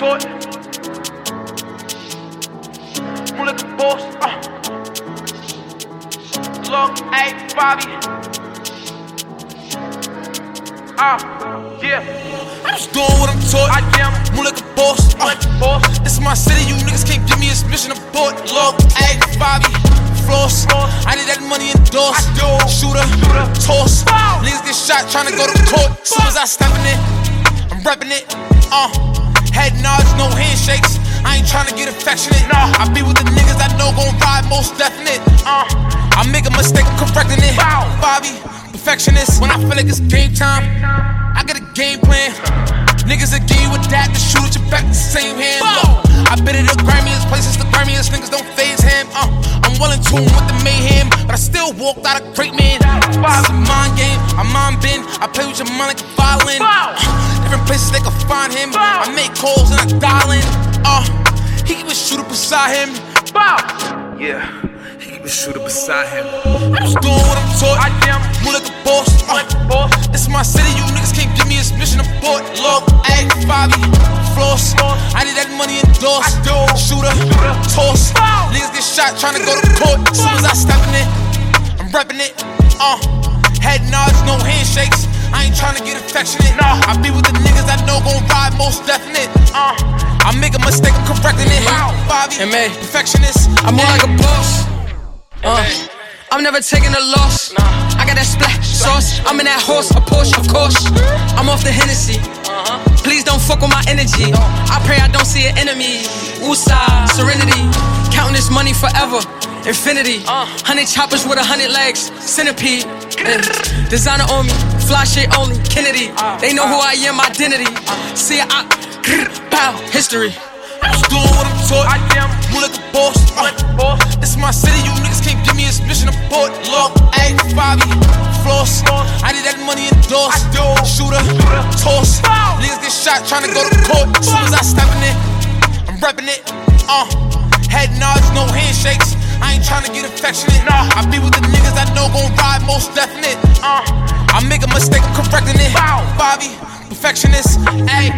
toy. Move like a boss. Uh. Look, hey, Bobby. Ah, uh, yeah. I'm just doing what I'm taught. I am. Move like a boss. Move like a boss. This is my city, you niggas can't give me this mission abort. Look, hey, Bobby. Floss. I need that money endorsed. Shooter, Shooter. toss. Niggas get shot trying to go to court. Soon as I step in it, I'm repping it. Uh, head nods, no handshakes. I ain't trying to get affectionate. Nah. I be with the niggas I know gon' ride most definite. Uh, I make a mistake, I'm correcting it. Bow. Bobby, perfectionist. When I feel like it's game time, I got a game plan. Niggas a game with that, the shoot at your back, the same hand. Bow. I been in the grimiest places, the grimiest niggas don't phase him. Uh, I'm well in tune with the mayhem, but I still walked out a great man. It's a mind game, I'm mind bend. I play with your mind like a violin. Bow. Calls and I dial in. Uh, he keep a shooter beside him. bow. Yeah, he keep a shooter beside him. I'm just doing what I'm taught. I am. Move like a boss. A boss. This is my city, you niggas can't give me this mission abort. Look, hey, Bobby, floss. I need that money endorsed. I do. Shooter, Shooter. toss. Bow. Niggas get shot trying to go to court. As soon as I step in it, I'm repping it. Uh, head nods, no handshakes. Trying to get affectionate. Nah. I be with the niggas I know gon' ride most definite. Uh, I make a mistake, I'm correcting it. Wow. Bobby, MA. perfectionist. I'm more like a boss. Uh, I'm never taking a loss. I got that splash sauce. I'm in that horse, a Porsche, of course. I'm off the Hennessy. Please don't fuck with my energy. I pray I don't see an enemy. Woosah, serenity. Counting this money forever. Infinity. Uh. Hundred choppers with a hundred legs. Centipede. Designer on me. Fly shit only. Kennedy. Uh. They know who uh. I am, identity. See, I. Bow. History. I'm just doing what I'm taught. I am. Move like a boss. Move like a boss. This is my city, you niggas can't give me this mission abort. Look, hey, Bobby, floss. I need that money endorsed. I do. Shooter, Shooter. toss. Bow. Niggas get shot trying to go to court. As soon as I step in it, I'm repping it. Uh, head nods, no handshakes. I ain't trying to get affectionate. Nah. I be with the niggas I know gon' ride most definite. Uh, I make a mistake, I'm correcting it. Bow. Bobby, perfectionist. Hey,